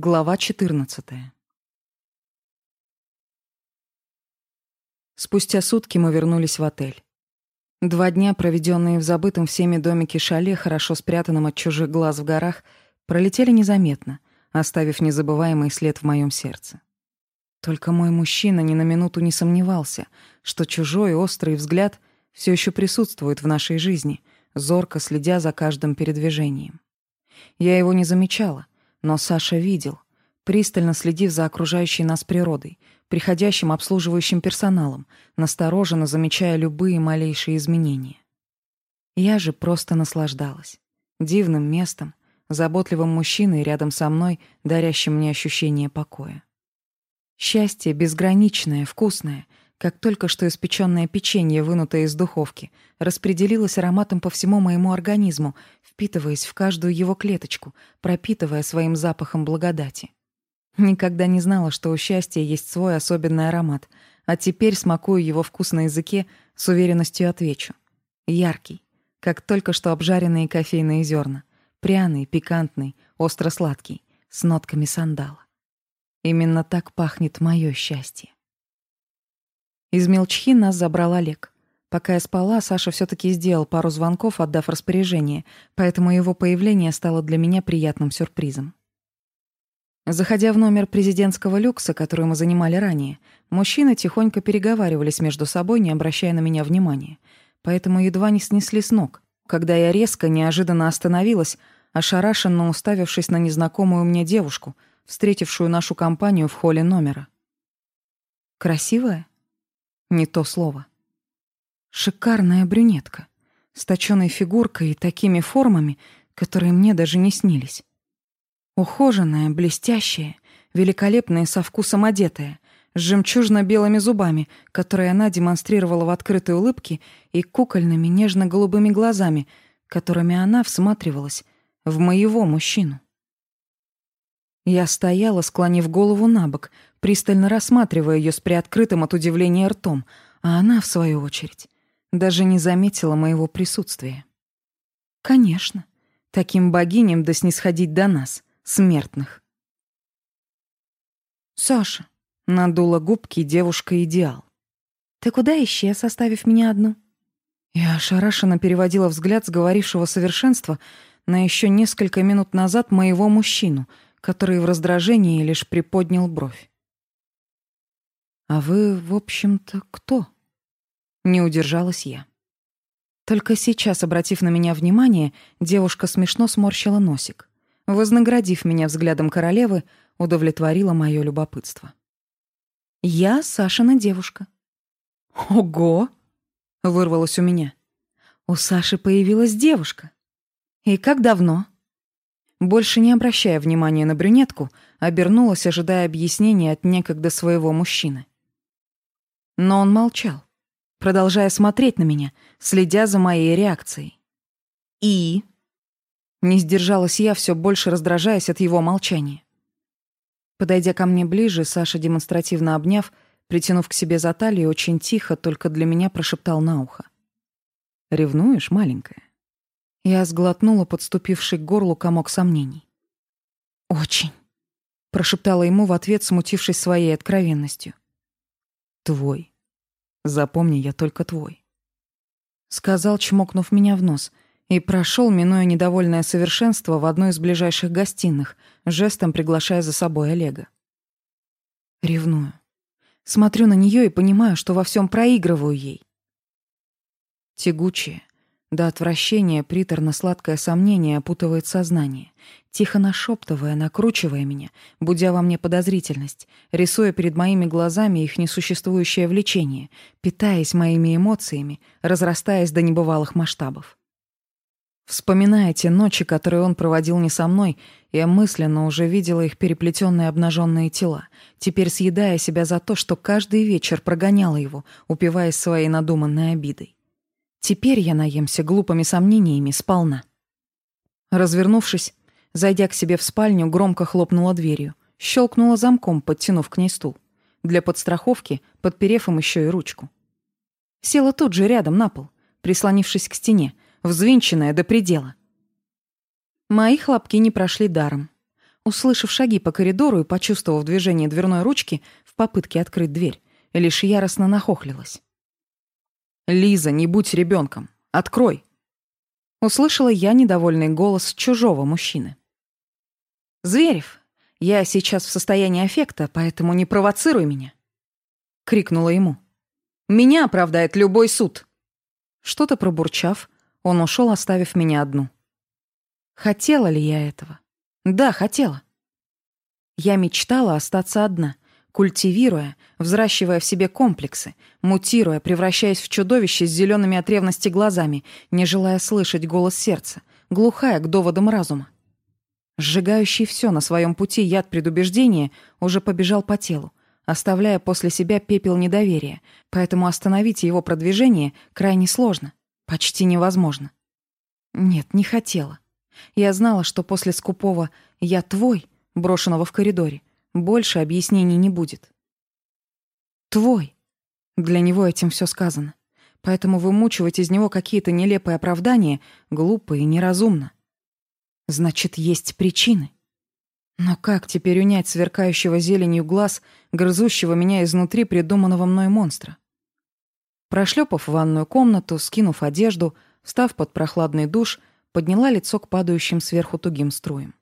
Глава 14. Спустя сутки мы вернулись в отель. Два дня, проведенные в забытом всеми домике шале, хорошо спрятанном от чужих глаз в горах, пролетели незаметно, оставив незабываемый след в моем сердце. Только мой мужчина ни на минуту не сомневался, что чужой острый взгляд все еще присутствует в нашей жизни, зорко следя за каждым передвижением. Я его не замечала — но Саша видел, пристально следив за окружающей нас природой, приходящим обслуживающим персоналом, настороженно замечая любые малейшие изменения. Я же просто наслаждалась. Дивным местом, заботливым мужчиной рядом со мной, дарящим мне ощущение покоя. Счастье безграничное, вкусное — как только что испечённое печенье, вынутое из духовки, распределилось ароматом по всему моему организму, впитываясь в каждую его клеточку, пропитывая своим запахом благодати. Никогда не знала, что у счастья есть свой особенный аромат, а теперь смакую его вкус на языке, с уверенностью отвечу. Яркий, как только что обжаренные кофейные зерна, пряный, пикантный, остро-сладкий, с нотками сандала. Именно так пахнет моё счастье. Из мелчхи нас забрал Олег. Пока я спала, Саша все таки сделал пару звонков, отдав распоряжение, поэтому его появление стало для меня приятным сюрпризом. Заходя в номер президентского люкса, который мы занимали ранее, мужчины тихонько переговаривались между собой, не обращая на меня внимания. Поэтому едва не снесли с ног, когда я резко, неожиданно остановилась, ошарашенно уставившись на незнакомую мне девушку, встретившую нашу компанию в холле номера. «Красивая?» Не то слово. Шикарная брюнетка, с точёной фигуркой и такими формами, которые мне даже не снились. Ухоженная, блестящая, великолепная со вкусом одетая, с жемчужно-белыми зубами, которые она демонстрировала в открытой улыбке, и кукольными нежно-голубыми глазами, которыми она всматривалась в моего мужчину. Я стояла, склонив голову на бок, пристально рассматривая ее с приоткрытым от удивления ртом, а она, в свою очередь, даже не заметила моего присутствия. Конечно, таким богиням да снисходить до нас, смертных. «Саша», — надула губки девушка-идеал, — «ты куда исчез, оставив меня одну?» Я ошарашенно переводила взгляд с говорившего совершенства на еще несколько минут назад моего мужчину — который в раздражении лишь приподнял бровь. «А вы, в общем-то, кто?» Не удержалась я. Только сейчас, обратив на меня внимание, девушка смешно сморщила носик. Вознаградив меня взглядом королевы, удовлетворила мое любопытство. «Я Сашина девушка». «Ого!» — вырвалось у меня. «У Саши появилась девушка. И как давно?» больше не обращая внимания на брюнетку, обернулась, ожидая объяснения от некогда своего мужчины. Но он молчал, продолжая смотреть на меня, следя за моей реакцией. «И?» Не сдержалась я, все больше раздражаясь от его молчания. Подойдя ко мне ближе, Саша, демонстративно обняв, притянув к себе за талию, очень тихо, только для меня прошептал на ухо. «Ревнуешь, маленькая?» Я сглотнула подступивший к горлу комок сомнений. «Очень», — прошептала ему в ответ, смутившись своей откровенностью. «Твой. Запомни, я только твой», — сказал, чмокнув меня в нос, и прошел, минуя недовольное совершенство, в одной из ближайших гостиных, жестом приглашая за собой Олега. Ревную. Смотрю на нее и понимаю, что во всем проигрываю ей. Тягучее, до отвращения приторно-сладкое сомнение опутывает сознание, тихо нашептывая, накручивая меня, будя во мне подозрительность, рисуя перед моими глазами их несуществующее влечение, питаясь моими эмоциями, разрастаясь до небывалых масштабов. Вспоминая те ночи, которые он проводил не со мной, я мысленно уже видела их переплетенные обнаженные тела, теперь съедая себя за то, что каждый вечер прогоняла его, упиваясь своей надуманной обидой. Теперь я наемся глупыми сомнениями сполна. Развернувшись, зайдя к себе в спальню, громко хлопнула дверью, щелкнула замком, подтянув к ней стул. Для подстраховки, подперев им еще и ручку. Села тут же рядом на пол, прислонившись к стене, взвинченная до предела. Мои хлопки не прошли даром. Услышав шаги по коридору и почувствовав движение дверной ручки в попытке открыть дверь, лишь яростно нахохлилась. «Лиза, не будь ребенком. Открой!» Услышала я недовольный голос чужого мужчины. «Зверев, я сейчас в состоянии аффекта, поэтому не провоцируй меня!» Крикнула ему. «Меня оправдает любой суд!» Что-то пробурчав, он ушел, оставив меня одну. Хотела ли я этого? Да, хотела. Я мечтала остаться одна — культивируя, взращивая в себе комплексы, мутируя, превращаясь в чудовище с зелеными от ревности глазами, не желая слышать голос сердца, глухая к доводам разума. Сжигающий все на своем пути яд предубеждения уже побежал по телу, оставляя после себя пепел недоверия, поэтому остановить его продвижение крайне сложно, почти невозможно. Нет, не хотела. Я знала, что после скупого «я твой», брошенного в коридоре, больше объяснений не будет. Твой. Для него этим все сказано. Поэтому вымучивать из него какие-то нелепые оправдания глупо и неразумно. Значит, есть причины. Но как теперь унять сверкающего зеленью глаз, грызущего меня изнутри придуманного мной монстра? Прошлепав ванную комнату, скинув одежду, встав под прохладный душ, подняла лицо к падающим сверху тугим струям.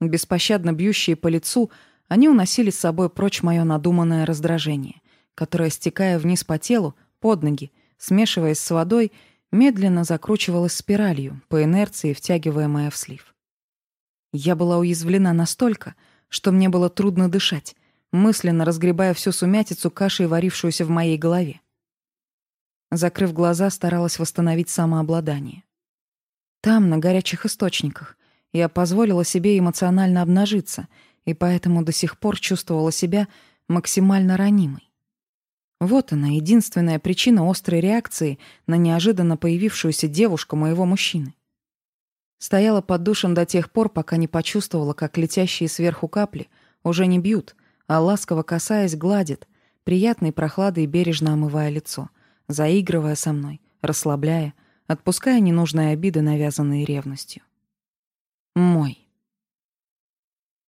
Беспощадно бьющие по лицу, они уносили с собой прочь мое надуманное раздражение, которое, стекая вниз по телу, под ноги, смешиваясь с водой, медленно закручивалось спиралью, по инерции втягиваемая в слив. Я была уязвлена настолько, что мне было трудно дышать, мысленно разгребая всю сумятицу кашей, варившуюся в моей голове. Закрыв глаза, старалась восстановить самообладание. Там, на горячих источниках, я позволила себе эмоционально обнажиться, и поэтому до сих пор чувствовала себя максимально ранимой. Вот она, единственная причина острой реакции на неожиданно появившуюся девушку моего мужчины. Стояла под душем до тех пор, пока не почувствовала, как летящие сверху капли уже не бьют, а ласково касаясь, гладят, приятной прохладой бережно омывая лицо, заигрывая со мной, расслабляя, отпуская ненужные обиды, навязанные ревностью. Мой.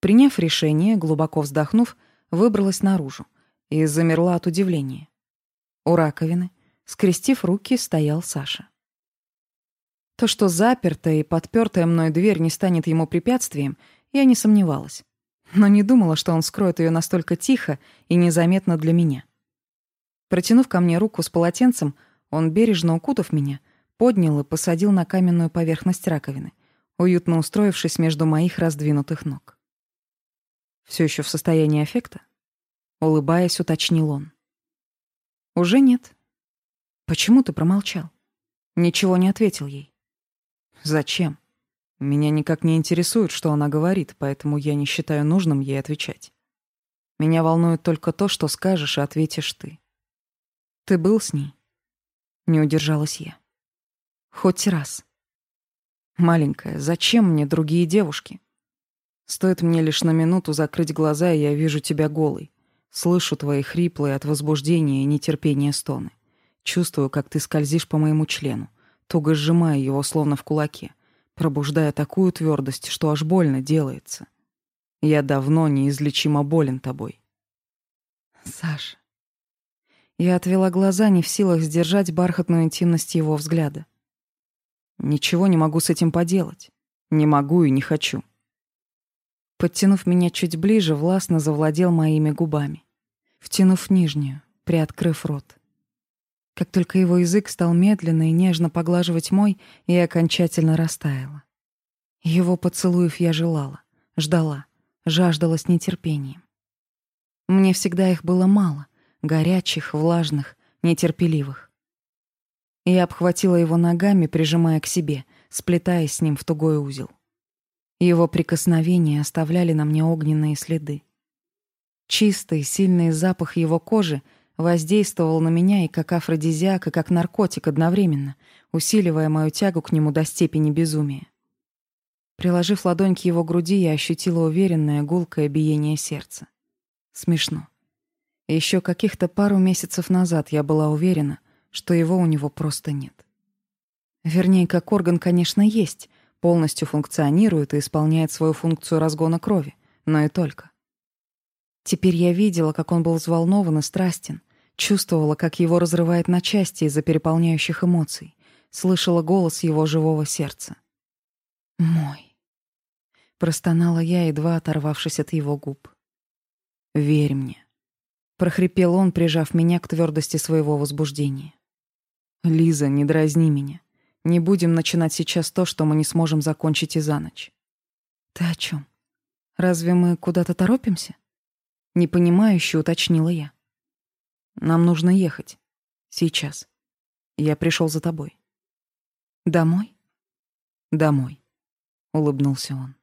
Приняв решение, глубоко вздохнув, выбралась наружу и замерла от удивления. У раковины, скрестив руки, стоял Саша. То, что запертая и подпертая мной дверь не станет ему препятствием, я не сомневалась, но не думала, что он скроет ее настолько тихо и незаметно для меня. Протянув ко мне руку с полотенцем, он, бережно укутав меня, поднял и посадил на каменную поверхность раковины уютно устроившись между моих раздвинутых ног. Все еще в состоянии аффекта? Улыбаясь, уточнил он. Уже нет. Почему ты промолчал? Ничего не ответил ей. Зачем? Меня никак не интересует, что она говорит, поэтому я не считаю нужным ей отвечать. Меня волнует только то, что скажешь и ответишь ты. Ты был с ней? Не удержалась я. Хоть раз. Маленькая, зачем мне другие девушки? Стоит мне лишь на минуту закрыть глаза, и я вижу тебя голой. Слышу твои хриплые от возбуждения и нетерпения стоны. Чувствую, как ты скользишь по моему члену, туго сжимая его, словно в кулаке, пробуждая такую твердость, что аж больно делается. Я давно неизлечимо болен тобой. Саша. Я отвела глаза, не в силах сдержать бархатную интимность его взгляда. Ничего не могу с этим поделать. Не могу и не хочу. Подтянув меня чуть ближе, властно завладел моими губами, втянув нижнюю, приоткрыв рот. Как только его язык стал медленно и нежно поглаживать мой, я окончательно растаяла. Его поцелуев я желала, ждала, жаждала с нетерпением. Мне всегда их было мало, горячих, влажных, нетерпеливых и обхватила его ногами, прижимая к себе, сплетаясь с ним в тугой узел. Его прикосновения оставляли на мне огненные следы. Чистый, сильный запах его кожи воздействовал на меня и как афродизиак, и как наркотик одновременно, усиливая мою тягу к нему до степени безумия. Приложив ладонь к его груди, я ощутила уверенное гулкое биение сердца. Смешно. Еще каких-то пару месяцев назад я была уверена, что его у него просто нет. Вернее, как орган, конечно, есть, полностью функционирует и исполняет свою функцию разгона крови, но и только. Теперь я видела, как он был взволнован и страстен, чувствовала, как его разрывает на части из-за переполняющих эмоций, слышала голос его живого сердца. «Мой», — простонала я, едва оторвавшись от его губ. «Верь мне», — прохрипел он, прижав меня к твердости своего возбуждения. Лиза, не дразни меня. Не будем начинать сейчас то, что мы не сможем закончить и за ночь. Ты о чем? Разве мы куда-то торопимся? Непонимающе уточнила я. Нам нужно ехать. Сейчас. Я пришел за тобой. Домой? Домой, улыбнулся он.